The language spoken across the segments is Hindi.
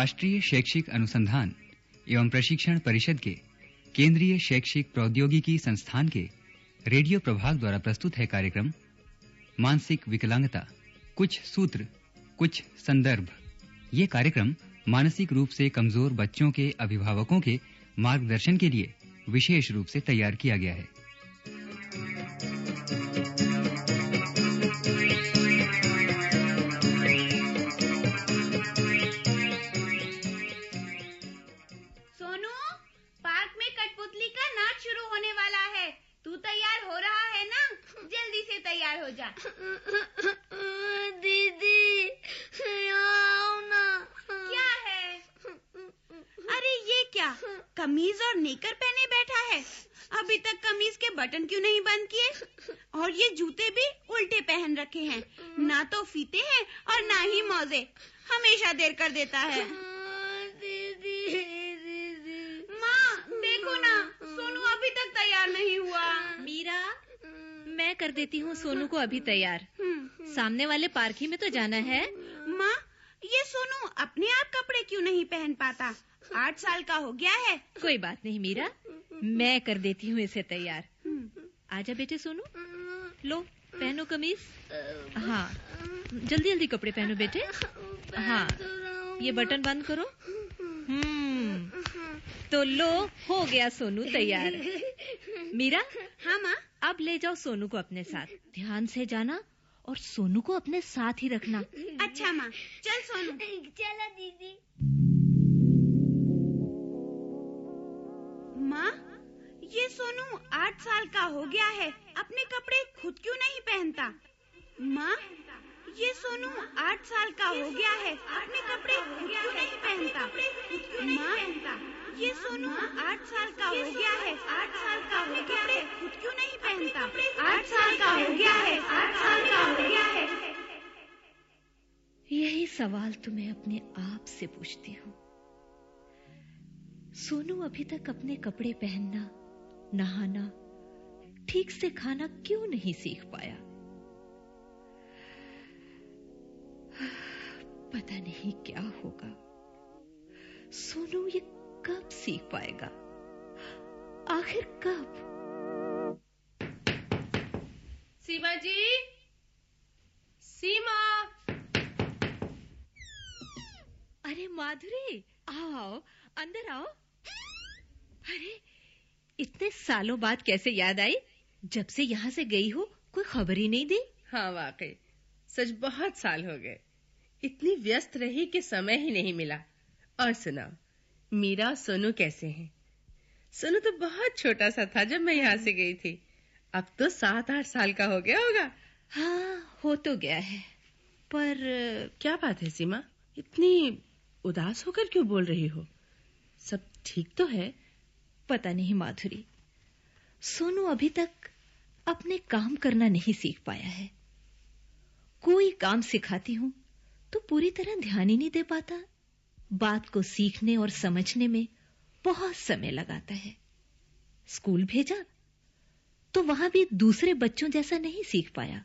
राष्ट्रीय शैक्षिक अनुसंधान एवं प्रशिक्षण परिषद के केंद्रीय शैक्षिक प्रौद्योगिकी संस्थान के रेडियो प्रभाग द्वारा प्रस्तुत है कार्यक्रम, मानसिक विकलांगता, कुछ सूत्र, कुछ संदर्भ। ये कार्यक्रम मानसिक रूप से कमज़ोर बच्चों के अभिभावकों के मार्गदर्शन के लिए विशेष रूप से तैयार किया गया है। दीदी, आओ ना। क्या है? अरे ये क्या? कमीज और नेकर पहने बैठा है। अभी तक कमीज के बटन क्यों नहीं बंद किए? और ये जूते भी उल्टे पहन रखे हैं। ना तो फीते हैं और ना ही मौजे। हमेशा देर कर देता है दीदी दीदी माँ देखो ना सोनू अभी तक तैयार नहीं हुआ मीरा मैं कर देती हूँ सोनू को अभी तैयार। हम्म, सामने वाले पार्क ही में तो जाना है। माँ ये सोनू अपने आप कपड़े क्यों नहीं पहन पाता? आठ साल का हो गया है। कोई बात नहीं मीरा। मैं कर देती हूँ इसे तैयार। हम्म, आजा बेटे सोनू। लो पहनो कमीज। हाँ। जल्दी जल्दी कपड़े पहनो बेटे। हाँ। ये बटन बंद करो। हम्म। तो लो हो गया सोनू तैयार। मीरा? हाँ माँ। अब ले जाओ सोनू को अपने साथ। ध्यान से जाना और सोनू को अपने साथ ही रखना। अच्छा माँ। चल सोनू। चलो दीदी। माँ ये सोनू आठ साल का हो गया है। अपने कपड़े खुद क्यों नहीं पहनता? माँ ये सोनू आठ साल का हो गया है। अपने कपड़े खुद क्यों नहीं पहनता? माँ ये सोनू आठ साल का हो गया है आठ साल का हो गया है। खुद क्यों नहीं पहनता? आठ साल का हो गया है आठ साल का हो गया है। यही सवाल तो मैं अपने आप से पूछती हूँ। सोनू अभी तक अपने कपड़े पहनना नहाना ठीक से खाना क्यों नहीं सीख पाया? पता नहीं क्या होगा। सोनू ये कब सीख पाएगा? आखिर कब? सीमा जी? सीमा! अरे माधुरी आओ आओ अंदर आओ। अरे इतने सालों बाद कैसे याद आई? जब से यहाँ से गई हो कोई खबर ही नहीं दी। हाँ वाकई। सच बहुत साल हो गए। इतनी व्यस्त रही कि समय ही नहीं मिला। और सुनाओ मीरा और सोनू कैसे हैं? सोनू तो बहुत छोटा सा था जब मैं यहाँ से गई थी। अब तो सात आठ साल का हो गया होगा। हाँ हो तो गया है। पर क्या बात है सीमा? इतनी उदास होकर क्यों बोल रही हो? सब ठीक तो है? पता नहीं माधुरी। सोनू अभी तक अपने काम करना नहीं सीख पाया है। कोई काम सिखाती हूँ तो पूरी तरह ध्यान ही नहीं दे पाता। बात को सीखने और समझने में बहुत समय लगाता है। स्कूल भेजा तो वहाँ भी दूसरे बच्चों जैसा नहीं सीख पाया।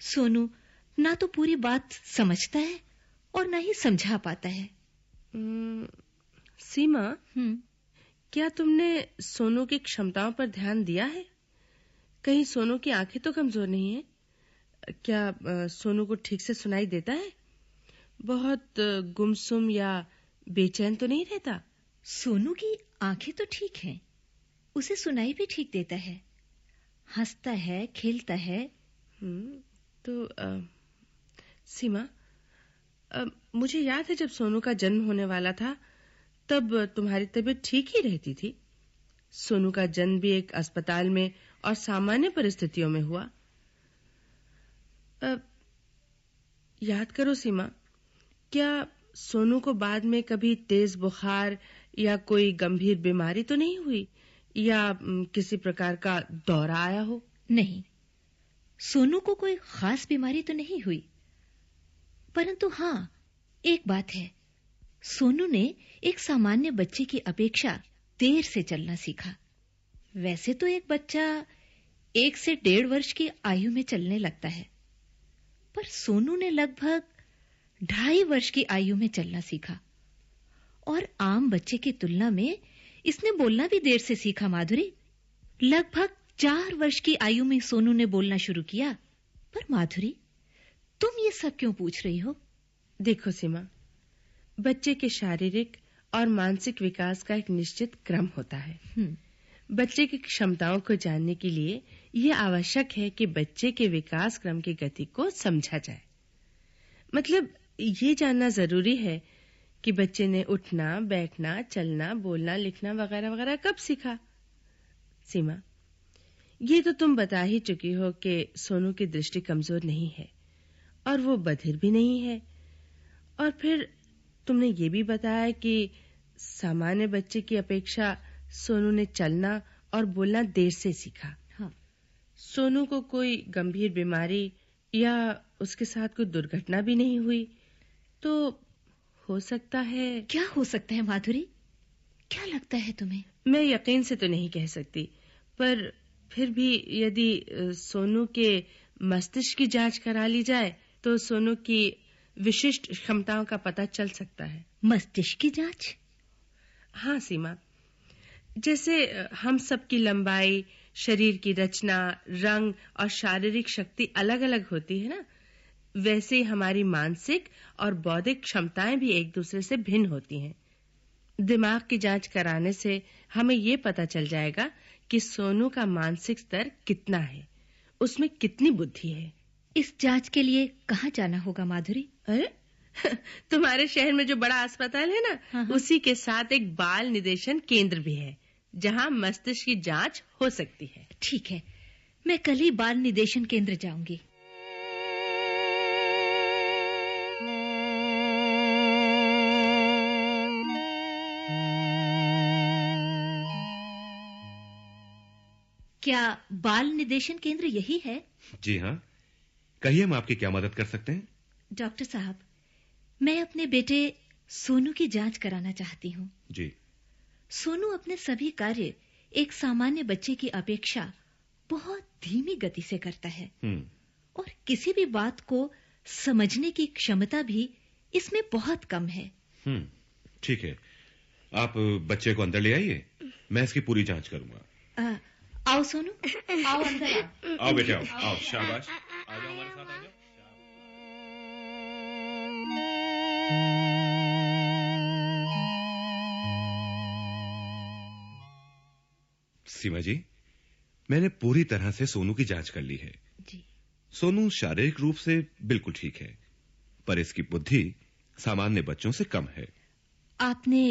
सोनू ना तो पूरी बात समझता है और ना ही समझा पाता है। सीमा हम्म। क्या तुमने सोनू की क्षमताओं पर ध्यान दिया है? कहीं सोनू की आँखें तो कमज़ोर नहीं है? क्या सोनू को ठीक से सुनाई देता है? बहुत गुमसुम या बेचैन तो नहीं रहता? सोनू की आँखें तो ठीक हैं। उसे सुनाई भी ठीक देता है। हंसता है खेलता है। हम्म, तो अ, सीमा अ, मुझे याद है जब सोनू का जन्म होने वाला था तब तुम्हारी तबीयत ठीक ही रहती थी। सोनू का जन्म भी एक अस्पताल में और सामान्य परिस्थितियों में हुआ। अ, याद करो सीमा क्या सोनू को बाद में कभी तेज बुखार या कोई गंभीर बीमारी तो नहीं हुई? या किसी प्रकार का दौरा आया हो? नहीं। सोनू को कोई खास बीमारी तो नहीं हुई। परंतु हाँ एक बात है। सोनू ने एक सामान्य बच्चे की अपेक्षा देर से चलना सीखा। वैसे तो एक बच्चा एक से डेढ़ वर्ष की आयु में चलने लगता है। पर सोनू ने लगभग ढाई वर्ष की आयु में चलना सीखा। और आम बच्चे की तुलना में इसने बोलना भी देर से सीखा माधुरी। लगभग चार वर्ष की आयु में सोनू ने बोलना शुरू किया। पर माधुरी तुम ये सब क्यों पूछ रही हो? देखो सीमा बच्चे के शारीरिक और मानसिक विकास का एक निश्चित क्रम होता है। हम्म, बच्चे की क्षमताओं को जानने के लिए यह आवश्यक है कि बच्चे के विकास क्रम की गति को समझा जाए। मतलब ये जानना ज़रूरी है कि बच्चे ने उठना बैठना चलना बोलना लिखना वगैरह वगैरह कब सीखा? सीमा ये तो तुम बता ही चुकी हो कि सोनू की दृष्टि कमज़ोर नहीं है और वो बधिर भी नहीं है। और फिर तुमने ये भी बताया कि सामान्य बच्चे की अपेक्षा सोनू ने चलना और बोलना देर से सीखा। हाँ। सोनू को कोई गंभीर बीमारी या उसके साथ कोई दुर्घटना भी नहीं हुई। तो हो सकता है क्या हो सकता है माधुरी? क्या लगता है तुम्हें? मैं यकीन से तो नहीं कह सकती पर फिर भी यदि सोनू के मस्तिष्क की जाँच करा ली जाए तो सोनू की विशिष्ट क्षमताओं का पता चल सकता है। मस्तिष्क की जाँच? हाँ सीमा। जैसे हम सब की लंबाई शरीर की रचना रंग और शारीरिक शक्ति अलग अलग होती है ना वैसे ही हमारी मानसिक और बौद्धिक क्षमताएँ भी एक दूसरे से भिन्न होती हैं। दिमाग की जाँच कराने से हमें ये पता चल जाएगा कि सोनू का मानसिक स्तर कितना है। उसमें कितनी बुद्धि है। इस जाँच के लिए कहाँ जाना होगा माधुरी? अरे तुम्हारे शहर में जो बड़ा अस्पताल है ना हाँ, हाँ। उसी के साथ एक बाल निदेशन केंद्र भी है जहाँ मस्तिष्क की जाँच हो सकती है। ठीक है मैं कल ही बाल निदेशन केंद्र जाऊँगी। क्या बाल निदेशन केंद्र यही है? जी हाँ। कहिए हम आपकी क्या मदद कर सकते हैं? डॉक्टर साहब मैं अपने बेटे सोनू की जाँच कराना चाहती हूँ। जी। सोनू अपने सभी कार्य एक सामान्य बच्चे की अपेक्षा बहुत धीमी गति से करता है। हम्म। और किसी भी बात को समझने की क्षमता भी इसमें बहुत कम है। हम्म। ठीक है। आप बच्चे को अंदर ले आइए। मैं इसकी पूरी जाँच करूँगा। आ, आओ सोनू। आओ अंदर आओ। आओ बेटे आओ। आओ शाबाश। आ जाओ हमारे साथ आ जाओ। सीमा जी मैंने पूरी तरह से सोनू की जाँच कर ली है। जी। सोनू शारीरिक रूप से बिल्कुल ठीक है पर इसकी बुद्धि सामान्य बच्चों से कम है। आपने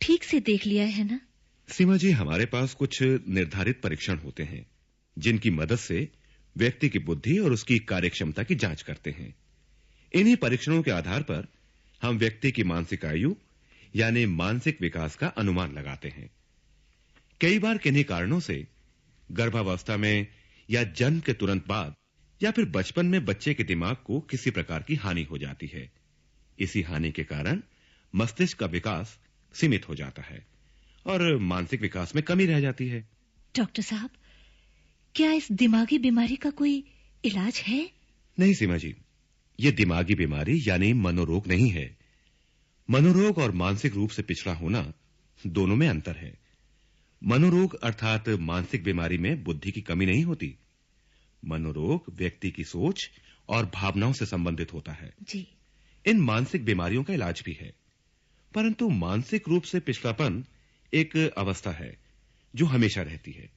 ठीक से देख लिया है ना? सीमा जी, हमारे पास कुछ निर्धारित परीक्षण होते हैं, जिनकी मदद से व्यक्ति की बुद्धि और उसकी कार्यक्षमता की जाँच करते हैं। इन्हीं परीक्षणों के आधार पर हम व्यक्ति की मानसिक आयु, यानी मानसिक विकास का अनुमान लगाते हैं। कई बार किन्हीं कारणों से गर्भावस्था में या जन्म के तुरंत बाद या फिर बचपन में बच्चे के दिमाग को किसी प्रकार की हानि हो जाती है। इसी हानि के कारण मस्तिष्क का विकास सीमित हो जाता है। और मानसिक विकास में कमी रह जाती है। डॉक्टर साहब क्या इस दिमागी बीमारी का कोई इलाज है? नहीं सीमा जी। ये दिमागी बीमारी यानी मनोरोग नहीं है। मनोरोग और मानसिक रूप से पिछड़ा होना दोनों में अंतर है। मनोरोग अर्थात मानसिक बीमारी में बुद्धि की कमी नहीं होती। मनोरोग व्यक्ति की सोच और भावनाओं से संबंधित होता है। जी। इन मानसिक बीमारियों का इलाज भी है। परंतु मानसिक रूप से पिछड़ापन एक अवस्था है जो हमेशा रहती है।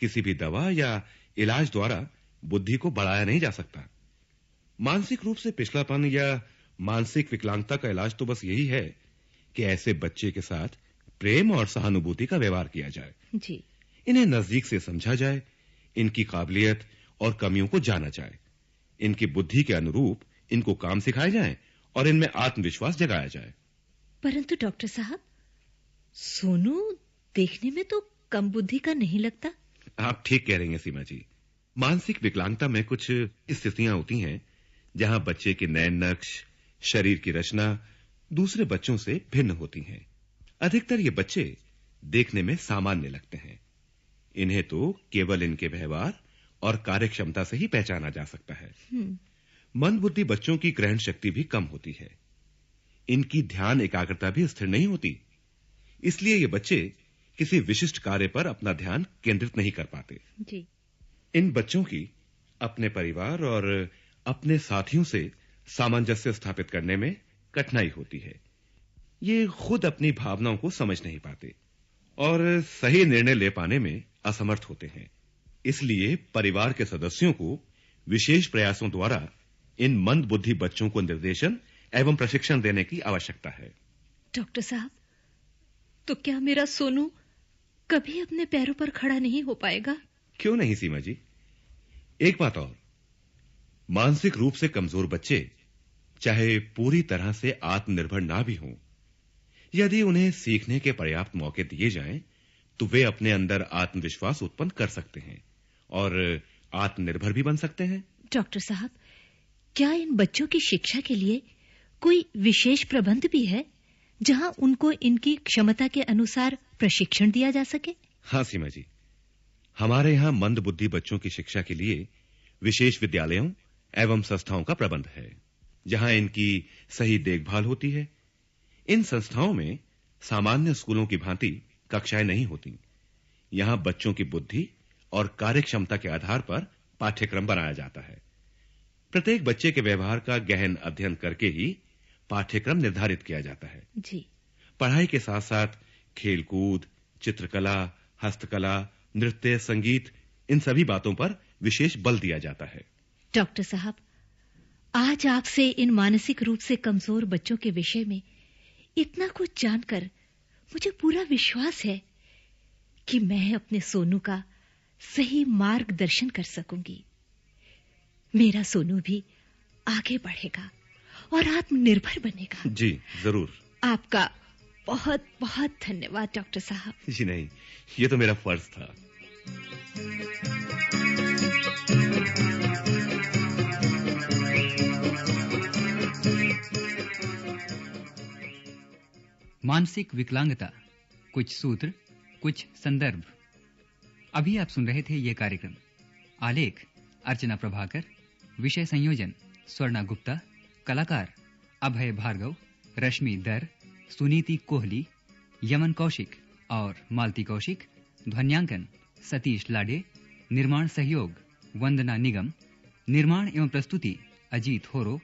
किसी भी दवा या इलाज द्वारा बुद्धि को बढ़ाया नहीं जा सकता। मानसिक रूप से पिछलापन या मानसिक विकलांगता का इलाज तो बस यही है कि ऐसे बच्चे के साथ प्रेम और सहानुभूति का व्यवहार किया जाए। जी। इन्हें नज़दीक से समझा जाए इनकी काबिलियत और कमियों को जाना जाए। इनकी बुद्धि के अनुरूप इनको काम सिखाए जाएँ और इनमें आत्मविश्वास जगाया जाए। परंतु डॉक्टर साहब सोनू देखने में तो कम बुद्धि का नहीं लगता? आप ठीक कह रही हैं सीमा जी। मानसिक विकलांगता में कुछ स्थितियाँ होती हैं जहाँ बच्चे के नयन नक्श शरीर की रचना दूसरे बच्चों से भिन्न होती हैं। अधिकतर ये बच्चे देखने में सामान्य लगते हैं। इन्हें तो केवल इनके व्यवहार और कार्यक्षमता से ही पहचाना जा सकता है। हम्म, मंद बुद्धि बच्चों की ग्रहण शक्ति भी कम होती है। इनकी ध्यान एकाग्रता भी स्थिर नहीं होती। इसलिए ये बच्चे किसी विशिष्ट कार्य पर अपना ध्यान केंद्रित नहीं कर पाते। जी। इन बच्चों की अपने परिवार और अपने साथियों से सामंजस्य स्थापित करने में कठिनाई होती है। ये खुद अपनी भावनाओं को समझ नहीं पाते और सही निर्णय ले पाने में असमर्थ होते हैं। इसलिए परिवार के सदस्यों को विशेष प्रयासों द्वारा इन मंद बुद्धि बच्चों को निर्देशन एवं प्रशिक्षण देने की आवश्यकता है। डॉक्टर साहब तो क्या मेरा सोनू कभी अपने पैरों पर खड़ा नहीं हो पाएगा? क्यों नहीं सीमा जी एक बात और। मानसिक रूप से कमज़ोर बच्चे चाहे पूरी तरह से आत्मनिर्भर ना भी हों यदि उन्हें सीखने के पर्याप्त मौके दिए जाएँ तो वे अपने अंदर आत्मविश्वास उत्पन्न कर सकते हैं और आत्मनिर्भर भी बन सकते हैं। डॉक्टर साहब क्या इन बच्चों की शिक्षा के लिए कोई विशेष प्रबंध भी है? जहाँ उनको इनकी क्षमता के अनुसार प्रशिक्षण दिया जा सके? हाँ, सीमा जी। हमारे यहाँ मंद बुद्धि बच्चों की शिक्षा के लिए विशेष विद्यालयों एवं संस्थाओं का प्रबंध है, जहाँ इनकी सही देखभाल होती है। इन संस्थाओं में सामान्य स्कूलों की भांति कक्षाएँ नहीं होती। यहाँ बच्चों की बुद्धि और कार्यक्षमता के आधार पर पाठ्यक्रम बनाया जाता है। प्रत्येक बच्चे के व्यवहार का गहन अध्ययन करके ही पाठ्यक्रम निर्धारित किया जाता है। जी। पढ़ाई के साथ साथ खेलकूद चित्रकला हस्तकला नृत्य संगीत इन सभी बातों पर विशेष बल दिया जाता है। डॉक्टर साहब आज आपसे इन मानसिक रूप से कमज़ोर बच्चों के विषय में इतना कुछ जानकर मुझे पूरा विश्वास है कि मैं अपने सोनू का सही मार्गदर्शन कर सकूँगी। मेरा सोनू भी आगे बढ़ेगा। और आत्मनिर्भर बनेगा। जी ज़रूर। आपका बहुत बहुत धन्यवाद डॉक्टर साहब। जी नहीं ये तो मेरा फ़र्ज़ था। मानसिक विकलांगता कुछ सूत्र कुछ संदर्भ। अभी आप सुन रहे थे ये कार्यक्रम। आलेख अर्चना प्रभाकर विषय संयोजन स्वर्णा गुप्ता कलाकार अभय भार्गव, रश्मि दर, सुनीति कोहली, यमन कौशिक और मालती कौशिक, ध्वन्यांकन सतीश लाडे, निर्माण सहयोग वंदना निगम, निर्माण एवं प्रस्तुति अजीत होरो